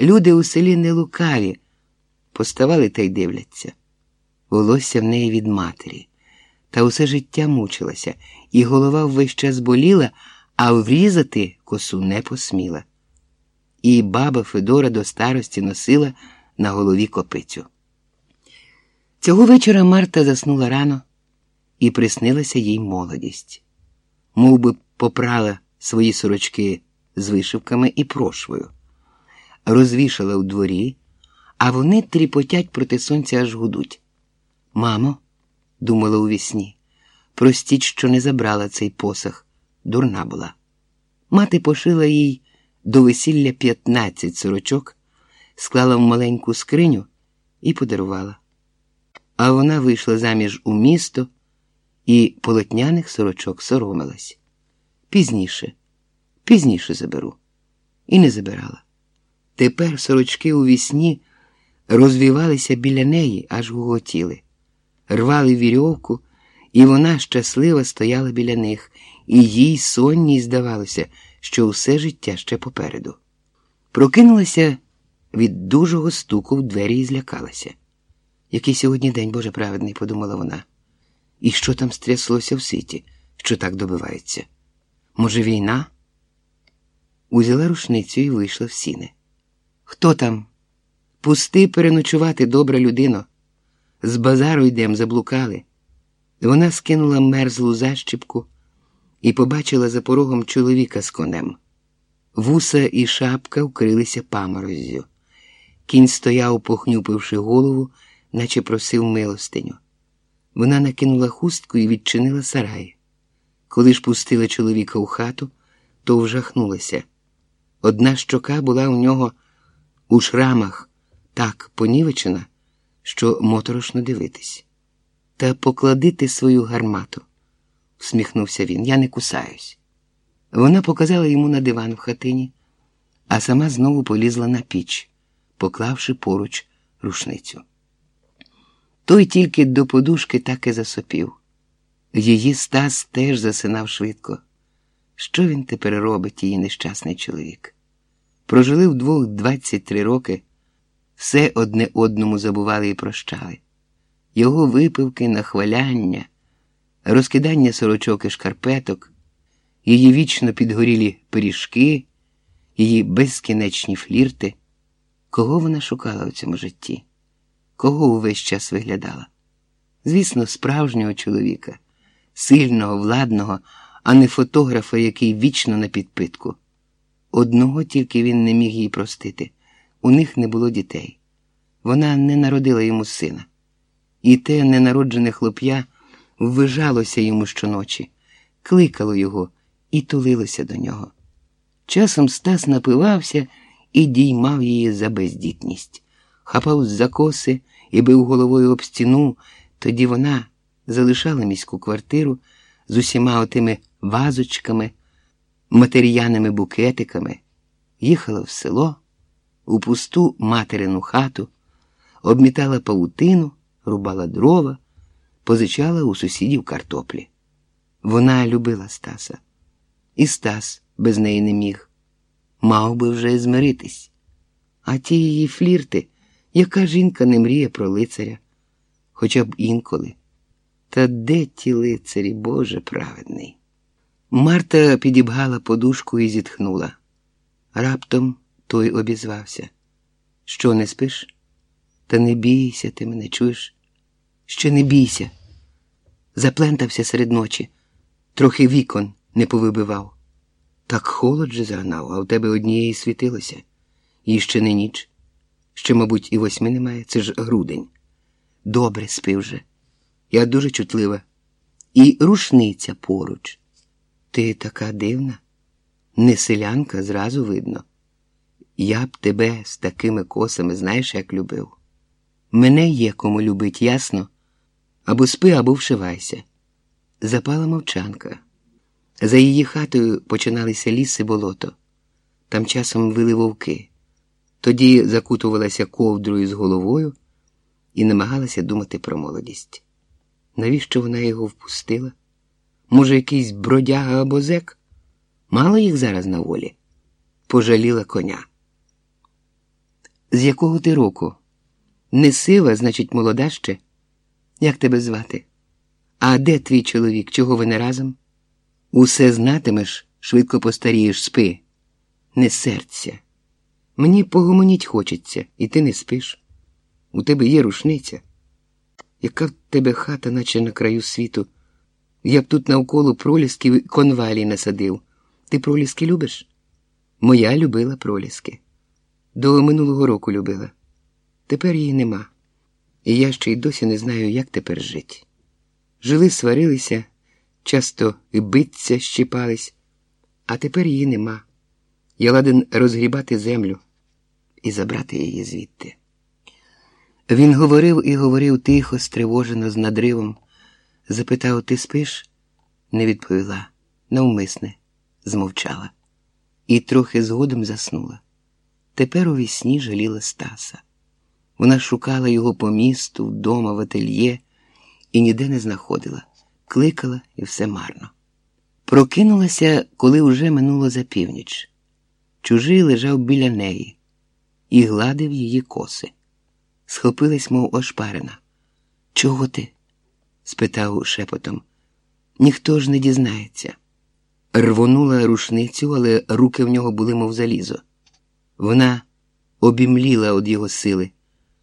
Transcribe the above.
Люди у селі не лукаві, поставали та й дивляться. Волосся в неї від матері, та усе життя мучилася, і голова весь час боліла, а врізати косу не посміла. І баба Федора до старості носила на голові копицю. Цього вечора Марта заснула рано і приснилася їй молодість, Мов би попрала свої сорочки з вишивками і прошвою, розвішала у дворі, а вони тріпотять проти сонця аж гудуть. Мамо, думала у вісні, простіть, що не забрала цей посах, дурна була. Мати пошила їй до весілля 15 сорочок, склала в маленьку скриню і подарувала. А вона вийшла заміж у місто і полотняних сорочок соромилась. Пізніше, пізніше заберу. І не забирала. Тепер сорочки у вісні розвівалися біля неї, аж гуготіли, рвали вірьовку, і вона щаслива стояла біля них, і їй сонній здавалося, що усе життя ще попереду. Прокинулася від дужого стуку в двері і злякалася. Який сьогодні день Боже праведний, подумала вона. І що там стряслося в світі, що так добивається? Може, війна? Узяла рушницю і вийшла в сіни. Хто там? Пусти переночувати, добра людино. З базару йдем, заблукали. Вона скинула мерзлу защіпку і побачила за порогом чоловіка з конем. Вуса і шапка вкрилися памороззю. Кінь стояв, похнюпивши голову, наче просив милостиню. Вона накинула хустку і відчинила сарай. Коли ж пустила чоловіка у хату, то вжахнулася. Одна щока була у нього у шрамах так понівечена, що моторошно дивитись. Та поклади ти свою гармату, всміхнувся він. Я не кусаюсь. Вона показала йому на диван в хатині, а сама знову полізла на піч, поклавши поруч рушницю. Той тільки до подушки так і засопів. Її Стас теж засинав швидко. Що він тепер робить, її нещасний чоловік? Прожили вдвох 23 роки, все одне одному забували і прощали. Його випивки, нахваляння, розкидання сорочок і шкарпеток, її вічно підгорілі пиріжки, її безкінечні флірти. Кого вона шукала у цьому житті? Кого увесь час виглядала? Звісно, справжнього чоловіка, сильного, владного, а не фотографа, який вічно на підпитку. Одного тільки він не міг їй простити у них не було дітей. Вона не народила йому сина, і те ненароджене хлоп'я ввижалося йому щоночі, кликало його і тулилося до нього. Часом Стас напивався і діймав її за бездітність, хапав з закоси і бив головою об стіну, тоді вона залишала міську квартиру з усіма отими вазочками, матеріяними букетиками, їхала в село, у пусту материну хату, обмітала павутину, рубала дрова, позичала у сусідів картоплі. Вона любила Стаса, і Стас без неї не міг, мав би вже змиритись. А ті її флірти, яка жінка не мріє про лицаря, хоча б інколи. Та де ті лицарі, Боже праведний? Марта підібгала подушку і зітхнула. Раптом той обізвався. Що, не спиш? Та не бійся, ти мене чуєш? Ще не бійся. Заплентався серед ночі, трохи вікон не повибивав. Так холод же загнав, а в тебе однієї світилося. І ще не ніч. Ще, мабуть, і восьми немає, це ж грудень. Добре спи вже. Я дуже чутлива. І рушниця поруч. Ти така дивна, не селянка, зразу видно. Я б тебе з такими косами, знаєш, як любив. Мене є кому любить, ясно? Або спи, або вшивайся. Запала мовчанка. За її хатою починалися ліс і болото. Там часом вили вовки. Тоді закутувалася ковдрою з головою і намагалася думати про молодість. Навіщо вона його впустила? Може, якийсь бродяга або зек? Мало їх зараз на волі? Пожаліла коня. З якого ти року? Не сива, значить, молода ще? Як тебе звати? А де твій чоловік? Чого ви не разом? Усе знатимеш, швидко постарієш, спи. Не серця. Мені погомоніть хочеться, і ти не спиш. У тебе є рушниця. Яка в тебе хата, наче на краю світу? Я б тут навколо пролісків конвалій насадив. Ти проліски любиш? Моя любила проліски. До минулого року любила. Тепер її нема. І я ще й досі не знаю, як тепер жить. Жили, сварилися, часто і биться щіпались, а тепер її нема. Я ладен розгрібати землю і забрати її звідти. Він говорив і говорив тихо, стривожено, з надривом. Запитав, ти спиш? Не відповіла, навмисне, змовчала. І трохи згодом заснула. Тепер у вісні жаліла Стаса. Вона шукала його по місту, вдома, в ательє і ніде не знаходила, кликала і все марно. Прокинулася, коли вже минуло за північ. Чужий лежав біля неї і гладив її коси. Схопилась, мов ошпарена. Чого ти? Спитав шепотом. Ніхто ж не дізнається. Рвонула рушницю, але руки в нього були, мов залізо. Вона обімліла від його сили.